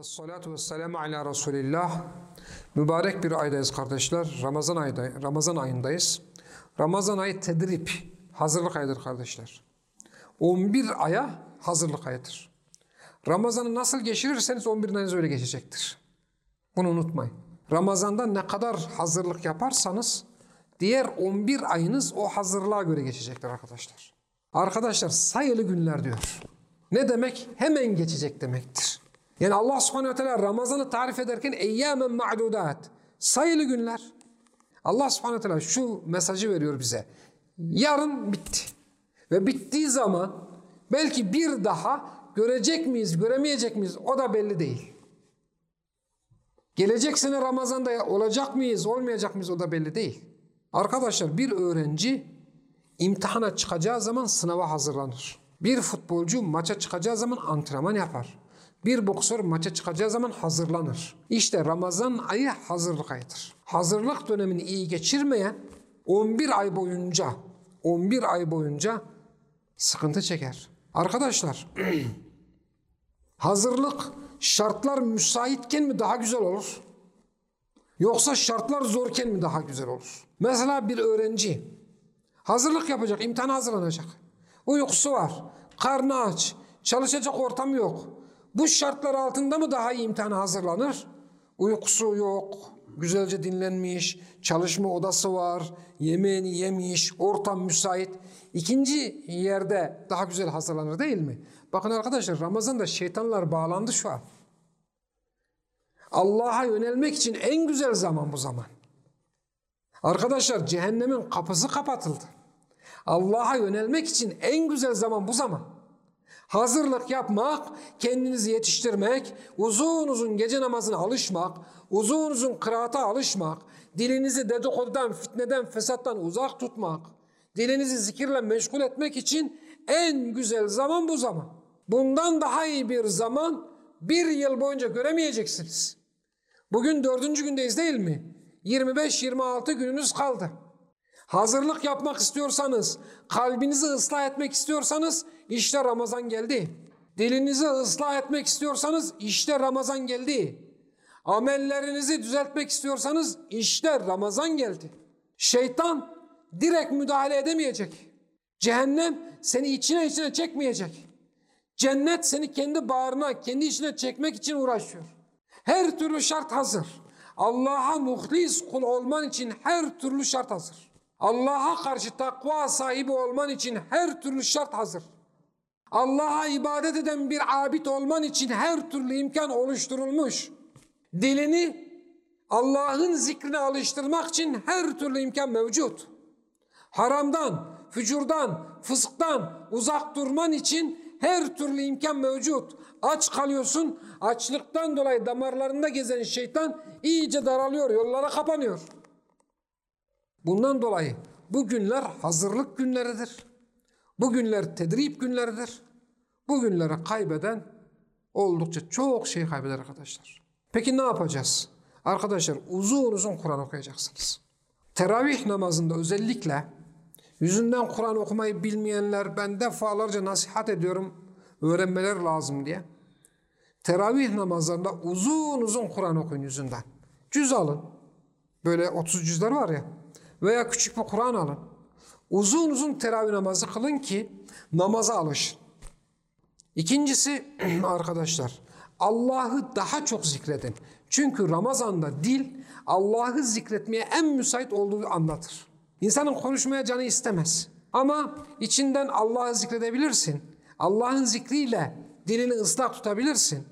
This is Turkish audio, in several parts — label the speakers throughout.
Speaker 1: ve salatu ve selamu ala Resulillah. Mübarek bir aydayız kardeşler. Ramazan ayda, Ramazan ayındayız. Ramazan ayı tedrip, hazırlık ayıdır kardeşler. 11 aya hazırlık ayıdır. Ramazan'ı nasıl geçirirseniz 11 ayınız öyle geçecektir. Bunu unutmayın. Ramazan'da ne kadar hazırlık yaparsanız diğer 11 ayınız o hazırlığa göre geçecektir arkadaşlar. Arkadaşlar sayılı günler diyor. Ne demek? Hemen geçecek demektir. Yani Allah subhanehu ve teala Ramazan'ı tarif ederken eyyâmen ma'dudat. Sayılı günler. Allah subhanehu ve teala şu mesajı veriyor bize. Yarın bitti. Ve bittiği zaman belki bir daha görecek miyiz, göremeyecek miyiz o da belli değil. Gelecek sene Ramazan'da olacak mıyız, olmayacak mıyız o da belli değil. Arkadaşlar bir öğrenci imtihana çıkacağı zaman sınava hazırlanır. Bir futbolcu maça çıkacağı zaman antrenman yapar. Bir boksör maça çıkacağı zaman hazırlanır. İşte Ramazan ayı hazırlık ayıdır. Hazırlık dönemini iyi geçirmeyen 11 ay boyunca 11 ay boyunca sıkıntı çeker. Arkadaşlar hazırlık şartlar müsaitken mi daha güzel olur? Yoksa şartlar zorken mi daha güzel olur? Mesela bir öğrenci hazırlık yapacak, imtihana hazırlanacak. Uykusu var, karnı aç, çalışacak ortam yok. Bu şartlar altında mı daha iyi imtihana hazırlanır? Uykusu yok, güzelce dinlenmiş, çalışma odası var, yemeğini yemiş, ortam müsait. İkinci yerde daha güzel hazırlanır değil mi? Bakın arkadaşlar Ramazan'da şeytanlar bağlandı şu an. Allah'a yönelmek için en güzel zaman bu zaman. Arkadaşlar cehennemin kapısı kapatıldı. Allah'a yönelmek için en güzel zaman bu zaman. Hazırlık yapmak, kendinizi yetiştirmek, uzun uzun gece namazına alışmak, uzun uzun kıraata alışmak, dilinizi dedikodudan, fitneden, fesattan uzak tutmak, dilinizi zikirle meşgul etmek için en güzel zaman bu zaman. Bundan daha iyi bir zaman bir yıl boyunca göremeyeceksiniz. Bugün dördüncü gündeyiz değil mi? 25-26 gününüz kaldı. Hazırlık yapmak istiyorsanız, kalbinizi ıslah etmek istiyorsanız işte Ramazan geldi. Dilinizi ıslah etmek istiyorsanız işte Ramazan geldi. Amellerinizi düzeltmek istiyorsanız işte Ramazan geldi. Şeytan direkt müdahale edemeyecek. Cehennem seni içine içine çekmeyecek. Cennet seni kendi bağrına, kendi içine çekmek için uğraşıyor. Her türlü şart hazır. Allah'a muhlis kul olman için her türlü şart hazır. Allah'a karşı takva sahibi olman için her türlü şart hazır. Allah'a ibadet eden bir abid olman için her türlü imkan oluşturulmuş. Dilini Allah'ın zikrine alıştırmak için her türlü imkan mevcut. Haramdan, fücurdan, fısktan uzak durman için her türlü imkan mevcut. Aç kalıyorsun, açlıktan dolayı damarlarında gezen şeytan iyice daralıyor, yollara kapanıyor. Bundan dolayı bu günler hazırlık günleridir. Bu günler tedrip günleridir. Bu günleri kaybeden oldukça çok şey kaybeder arkadaşlar. Peki ne yapacağız? Arkadaşlar uzun uzun Kur'an okuyacaksınız. Teravih namazında özellikle yüzünden Kur'an okumayı bilmeyenler ben defalarca nasihat ediyorum öğrenmeler lazım diye. Teravih namazlarında uzun uzun Kur'an okuyun yüzünden. Cüz alın. Böyle 30 cüzler var ya. Veya küçük bir Kur'an alın. Uzun uzun teravih namazı kılın ki namaza alışın. İkincisi arkadaşlar Allah'ı daha çok zikredin. Çünkü Ramazan'da dil Allah'ı zikretmeye en müsait olduğu anlatır. İnsanın konuşmaya canı istemez. Ama içinden Allah'ı zikredebilirsin. Allah'ın zikriyle dilini ıslak tutabilirsin.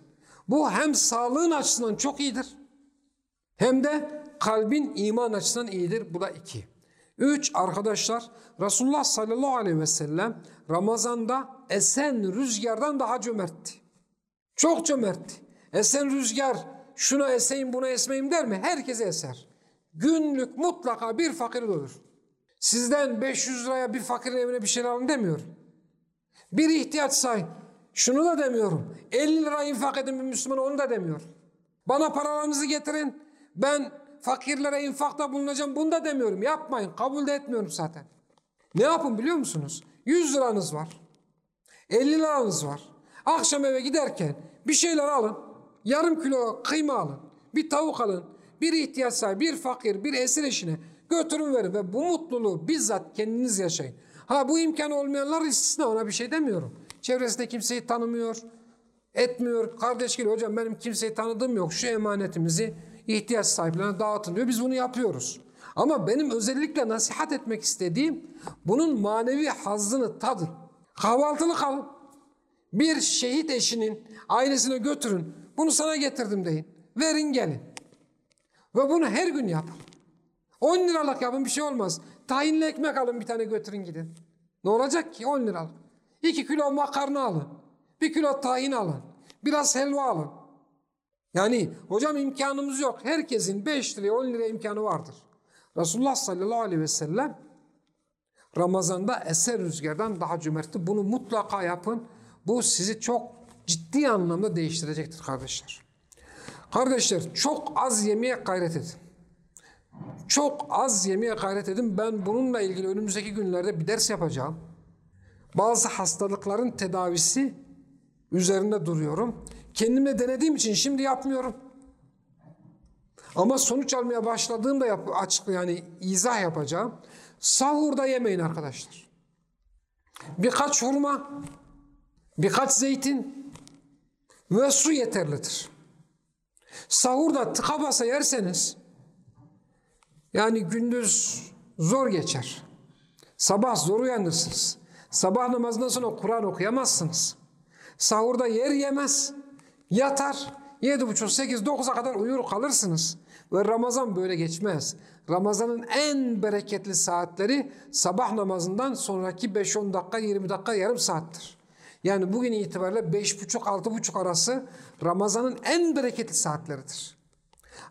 Speaker 1: Bu hem sağlığın açısından çok iyidir. Hem de kalbin iman açısından iyidir. Bu da iki. Üç arkadaşlar Resulullah sallallahu aleyhi ve sellem Ramazan'da esen rüzgardan daha cömertti. Çok cömertti. Esen rüzgar şuna eseyim buna esmeyim der mi? Herkese eser. Günlük mutlaka bir fakir olur. Sizden 500 liraya bir fakirin evine bir şey alın demiyorum. Bir ihtiyaç say. Şunu da demiyorum. 50 lira infak edin bir Müslüman onu da demiyorum. Bana paralarınızı getirin. Ben fakirlere infakta bulunacağım bunu da demiyorum. Yapmayın. Kabul de etmiyorum zaten. Ne yapın biliyor musunuz? 100 liranız var. 50 liranız var. Akşam eve giderken bir şeyler alın. Yarım kilo kıyma alın. Bir tavuk alın. Bir ihtiyaç sahibi, bir fakir, bir esir eşine götürün verin ve bu mutluluğu bizzat kendiniz yaşayın. Ha bu imkanı olmayanlar istisna ona bir şey demiyorum. Çevresinde kimseyi tanımıyor, etmiyor. Kardeş geliyor hocam benim kimseyi tanıdığım yok. Şu emanetimizi ihtiyaç sahiplerine dağıtın diyor. Biz bunu yapıyoruz. Ama benim özellikle nasihat etmek istediğim bunun manevi hazzını tadın. Kahvaltılık alın. Bir şehit eşinin ailesine götürün. Bunu sana getirdim deyin. Verin gelin. Ve bunu her gün yapın. 10 liralık yapın bir şey olmaz. Tahinli ekmek alın bir tane götürün gidin. Ne olacak ki 10 liralık? 2 kilo makarna alın. 1 kilo tahin alın. Biraz helva alın. Yani hocam imkanımız yok. Herkesin 5 liraya 10 liraya imkanı vardır. Resulullah sallallahu aleyhi ve sellem Ramazan'da eser rüzgardan daha cömertti. Bunu mutlaka yapın. Bu sizi çok ciddi anlamda değiştirecektir kardeşler. Kardeşler çok az yemeye gayret edin. Çok az yemeye gayret edin. Ben bununla ilgili önümüzdeki günlerde bir ders yapacağım. Bazı hastalıkların tedavisi üzerinde duruyorum. Kendimle denediğim için şimdi yapmıyorum. Ama sonuç almaya başladığımda yap açık yani izah yapacağım. Sahurda yemeyin arkadaşlar. Birkaç hurma, birkaç zeytin ve su yeterlidir. Sahurda tıka basa yerseniz yani gündüz zor geçer. Sabah zor uyanırsınız. Sabah namazından sonra Kur'an okuyamazsınız. Sahurda yer yemez, yatar. Yedi buçuk, sekiz, dokuza kadar uyur kalırsınız. Ve Ramazan böyle geçmez. Ramazanın en bereketli saatleri sabah namazından sonraki 5-10 dakika, 20 dakika, yarım saattir. Yani bugün itibariyle 5.30-6.30 arası Ramazan'ın en bereketli saatleridir.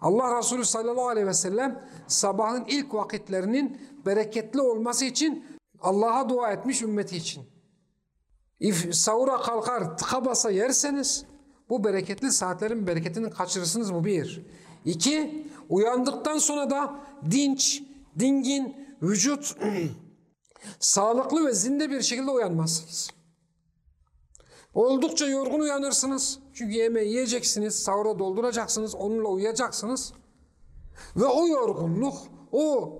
Speaker 1: Allah Resulü sallallahu aleyhi ve sellem sabahın ilk vakitlerinin bereketli olması için Allah'a dua etmiş ümmeti için. İf, sahura kalkar tıka basa yerseniz bu bereketli saatlerin bereketini kaçırırsınız bu bir. İki, uyandıktan sonra da dinç, dingin, vücut sağlıklı ve zinde bir şekilde uyanmazsınız. Oldukça yorgun uyanırsınız. Çünkü yemeği yiyeceksiniz, sahura dolduracaksınız, onunla uyuyacaksınız. Ve o yorgunluk, o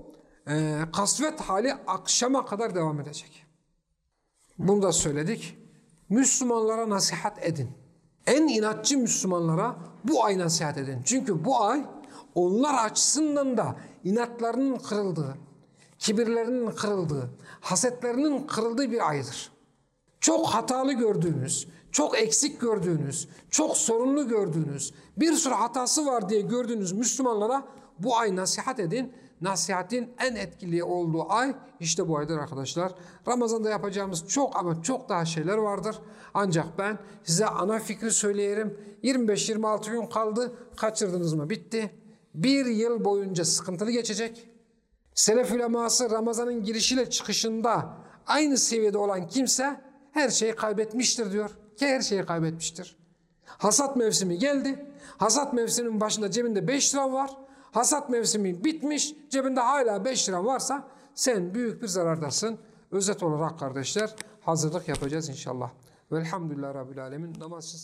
Speaker 1: e, kasvet hali akşama kadar devam edecek. Bunu da söyledik. Müslümanlara nasihat edin. En inatçı Müslümanlara bu ay nasihat edin. Çünkü bu ay onlar açısından da inatlarının kırıldığı, kibirlerinin kırıldığı, hasetlerinin kırıldığı bir aydır. Çok hatalı gördüğünüz, çok eksik gördüğünüz, çok sorunlu gördüğünüz, bir sürü hatası var diye gördüğünüz Müslümanlara bu ay nasihat edin. Nasihatin en etkili olduğu ay işte bu aydır arkadaşlar. Ramazan'da yapacağımız çok ama çok daha şeyler vardır. Ancak ben size ana fikri söyleyelim. 25-26 gün kaldı. Kaçırdınız mı? Bitti. Bir yıl boyunca sıkıntılı geçecek. Selef uleması Ramazan'ın girişiyle çıkışında aynı seviyede olan kimse her şeyi kaybetmiştir diyor. Ki her şeyi kaybetmiştir. Hasat mevsimi geldi. Hasat mevsiminin başında cebinde 5 lira var. Hasat mevsimi bitmiş. Cebinde hala 5 lira varsa sen büyük bir zarardasın. Özet olarak kardeşler hazırlık yapacağız inşallah. Velhamdülillah Rabbil Alemin. Namaz için